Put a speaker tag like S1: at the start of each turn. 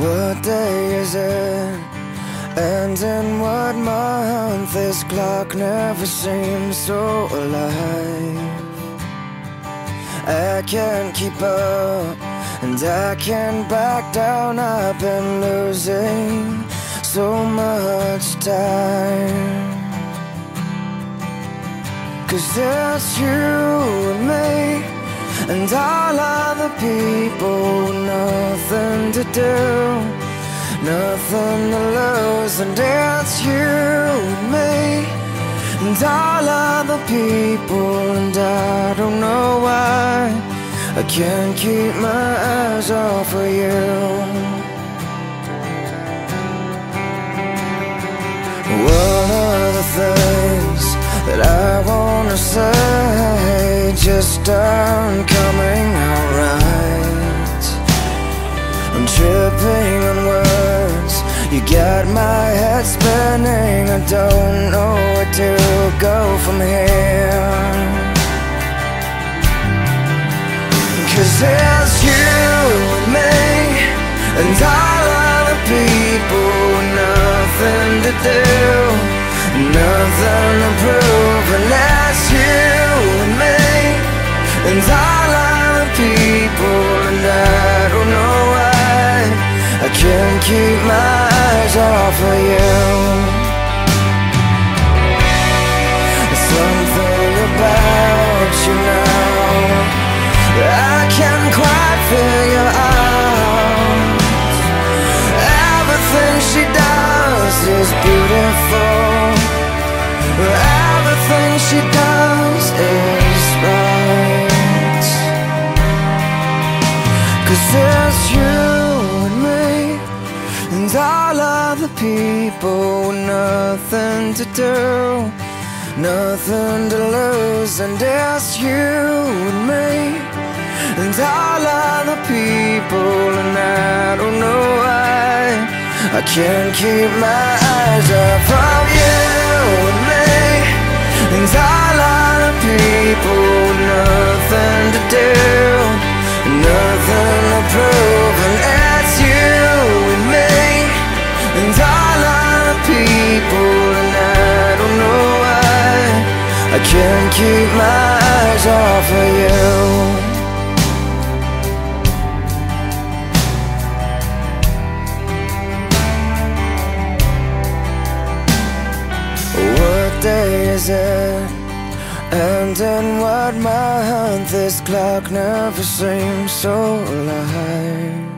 S1: What day is it? And in what month? This clock never seems so alive. I can't keep up, and I can't back down. I've been losing so much time. Cause it's you and me, and all other people, nothing to do. Nothing to lose, and it's you and me, and all other people, and I don't know why I can't keep my eyes off of you. One of the things that I wanna say just aren't coming out right. I'm tripping on words, you got my head spinning. I don't know where to go from here. Cause it's you and me, and all other people, nothing to do, nothing keep my eyes off of you. Something about you now I can't quite figure out. Everything she does is beautiful. Everything she does is right. Cause it's you and all other people, with nothing to do. Nothing to lose, and it's you and me, and all other people, and I don't know why. I can't keep my eyes off of you and me, and all other people, nothing to do, nothing to prove, I can't keep my eyes off of you. What day is it? And in what month? This clock never seems so alive.